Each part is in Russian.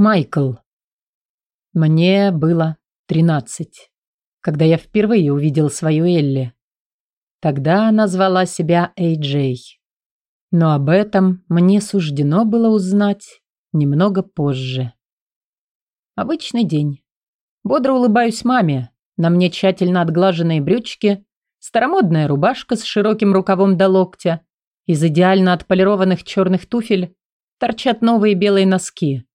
Майкл. Мне было тринадцать, когда я впервые увидел свою Элли. Тогда она звала себя Эй-Джей. Но об этом мне суждено было узнать немного позже. Обычный день. Бодро улыбаюсь маме. На мне тщательно отглаженные брючки, старомодная рубашка с широким рукавом до локтя. Из идеально отполированных черных туфель торчат новые белые носки.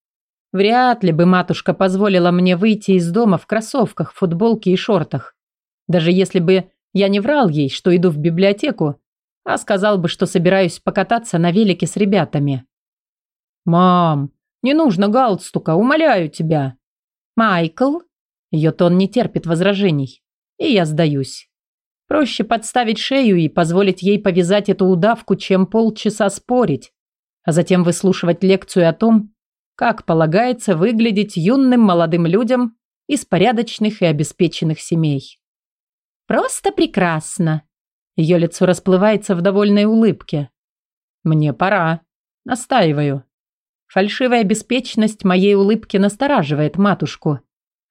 Вряд ли бы матушка позволила мне выйти из дома в кроссовках, футболке и шортах. Даже если бы я не врал ей, что иду в библиотеку, а сказал бы, что собираюсь покататься на велике с ребятами. «Мам, не нужно галстука, умоляю тебя!» «Майкл?» Ее тон не терпит возражений. И я сдаюсь. Проще подставить шею и позволить ей повязать эту удавку, чем полчаса спорить, а затем выслушивать лекцию о том, как полагается выглядеть юным молодым людям из порядочных и обеспеченных семей. «Просто прекрасно!» Ее лицо расплывается в довольной улыбке. «Мне пора. Настаиваю». Фальшивая беспечность моей улыбки настораживает матушку.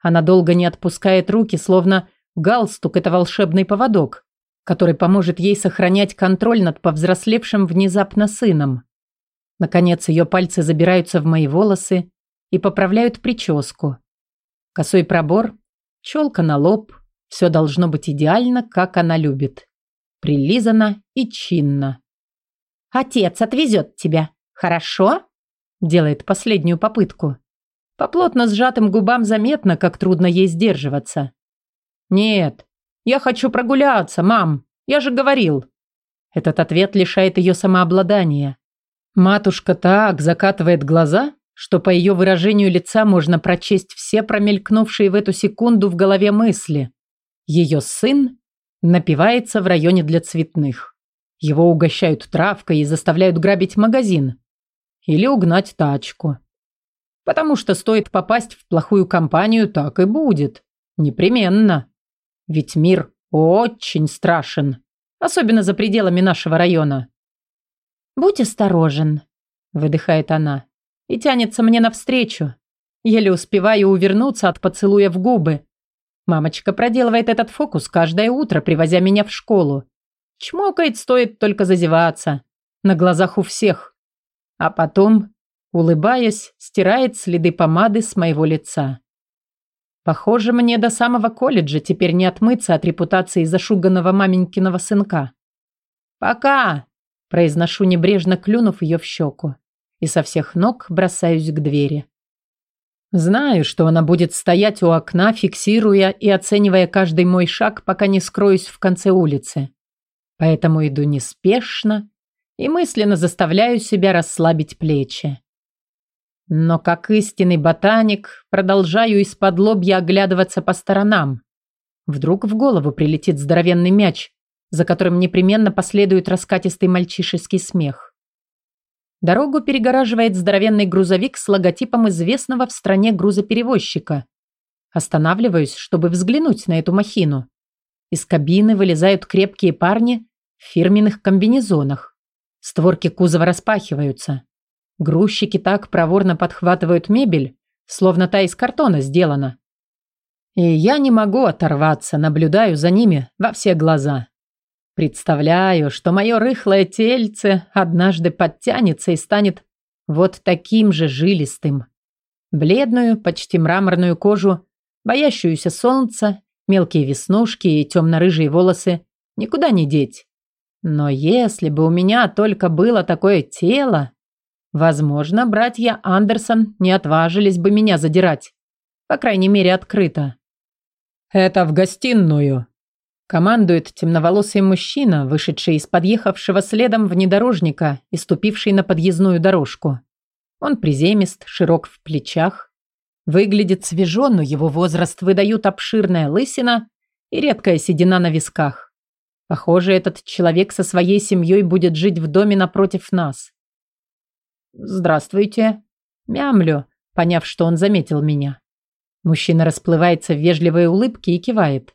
Она долго не отпускает руки, словно галстук – это волшебный поводок, который поможет ей сохранять контроль над повзрослевшим внезапно сыном. Наконец, ее пальцы забираются в мои волосы и поправляют прическу. Косой пробор, челка на лоб – все должно быть идеально, как она любит. Прилизано и чинно. «Отец отвезет тебя, хорошо?» Делает последнюю попытку. По плотно сжатым губам заметно, как трудно ей сдерживаться. «Нет, я хочу прогуляться, мам, я же говорил». Этот ответ лишает ее самообладания. Матушка так закатывает глаза, что по ее выражению лица можно прочесть все промелькнувшие в эту секунду в голове мысли. Ее сын напивается в районе для цветных. Его угощают травкой и заставляют грабить магазин. Или угнать тачку. Потому что стоит попасть в плохую компанию, так и будет. Непременно. Ведь мир очень страшен. Особенно за пределами нашего района. «Будь осторожен», – выдыхает она. И тянется мне навстречу. Еле успеваю увернуться от поцелуя в губы. Мамочка проделывает этот фокус каждое утро, привозя меня в школу. Чмокает, стоит только зазеваться. На глазах у всех. А потом улыбаясь, стирает следы помады с моего лица. Похоже, мне до самого колледжа теперь не отмыться от репутации зашуганного маменькиного сынка. «Пока!» – произношу небрежно, клюнув ее в щеку. И со всех ног бросаюсь к двери. Знаю, что она будет стоять у окна, фиксируя и оценивая каждый мой шаг, пока не скроюсь в конце улицы. Поэтому иду неспешно и мысленно заставляю себя расслабить плечи. Но как истинный ботаник продолжаю из-под лобья оглядываться по сторонам. Вдруг в голову прилетит здоровенный мяч, за которым непременно последует раскатистый мальчишеский смех. Дорогу перегораживает здоровенный грузовик с логотипом известного в стране грузоперевозчика. Останавливаюсь, чтобы взглянуть на эту махину. Из кабины вылезают крепкие парни в фирменных комбинезонах. Створки кузова распахиваются. Грузчики так проворно подхватывают мебель, словно та из картона сделана. И я не могу оторваться, наблюдаю за ними во все глаза. Представляю, что мое рыхлое тельце однажды подтянется и станет вот таким же жилистым. Бледную, почти мраморную кожу, боящуюся солнца, мелкие веснушки и темно-рыжие волосы никуда не деть. Но если бы у меня только было такое тело, Возможно, братья Андерсон не отважились бы меня задирать. По крайней мере, открыто. «Это в гостиную», – командует темноволосый мужчина, вышедший из подъехавшего следом внедорожника и ступивший на подъездную дорожку. Он приземист, широк в плечах. Выглядит свежо, но его возраст выдают обширная лысина и редкая седина на висках. Похоже, этот человек со своей семьей будет жить в доме напротив нас. «Здравствуйте». Мямлю, поняв, что он заметил меня. Мужчина расплывается в вежливой улыбке и кивает.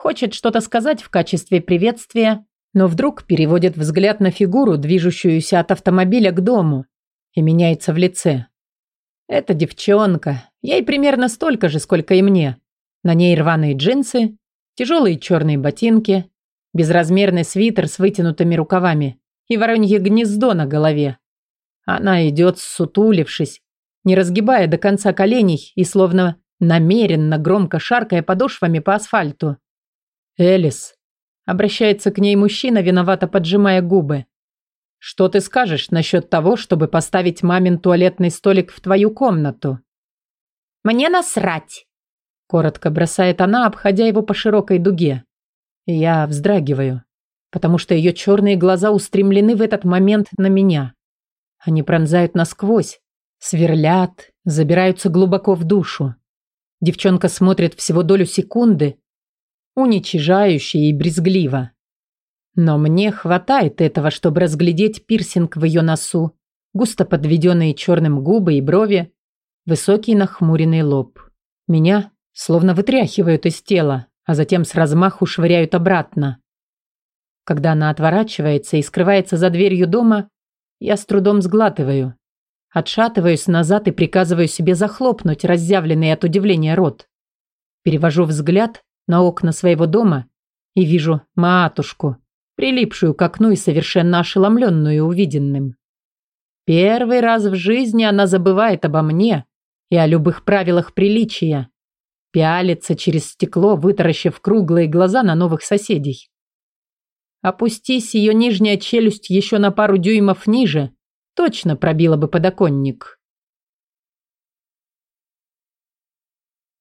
Хочет что-то сказать в качестве приветствия, но вдруг переводит взгляд на фигуру, движущуюся от автомобиля к дому, и меняется в лице. Это девчонка. Ей примерно столько же, сколько и мне. На ней рваные джинсы, тяжелые черные ботинки, безразмерный свитер с вытянутыми рукавами и воронье гнездо на голове. Она идет, сутулившись, не разгибая до конца коленей и словно намеренно громко шаркая подошвами по асфальту. «Элис», — обращается к ней мужчина, виновато поджимая губы. «Что ты скажешь насчет того, чтобы поставить мамин туалетный столик в твою комнату?» «Мне насрать», — коротко бросает она, обходя его по широкой дуге. Я вздрагиваю, потому что ее черные глаза устремлены в этот момент на меня. Они пронзают насквозь, сверлят, забираются глубоко в душу. Девчонка смотрит всего долю секунды, уничижающе и брезгливо. Но мне хватает этого, чтобы разглядеть пирсинг в ее носу, густо подведенные черным губы и брови, высокий нахмуренный лоб. Меня словно вытряхивают из тела, а затем с размаху швыряют обратно. Когда она отворачивается и скрывается за дверью дома, я с трудом сглатываю. Отшатываюсь назад и приказываю себе захлопнуть разъявленный от удивления рот. Перевожу взгляд на окна своего дома и вижу матушку, прилипшую к окну и совершенно ошеломленную увиденным. Первый раз в жизни она забывает обо мне и о любых правилах приличия. Пялится через стекло, вытаращив круглые глаза на новых соседей. Опустись ее нижняя челюсть еще на пару дюймов ниже, точно пробила бы подоконник.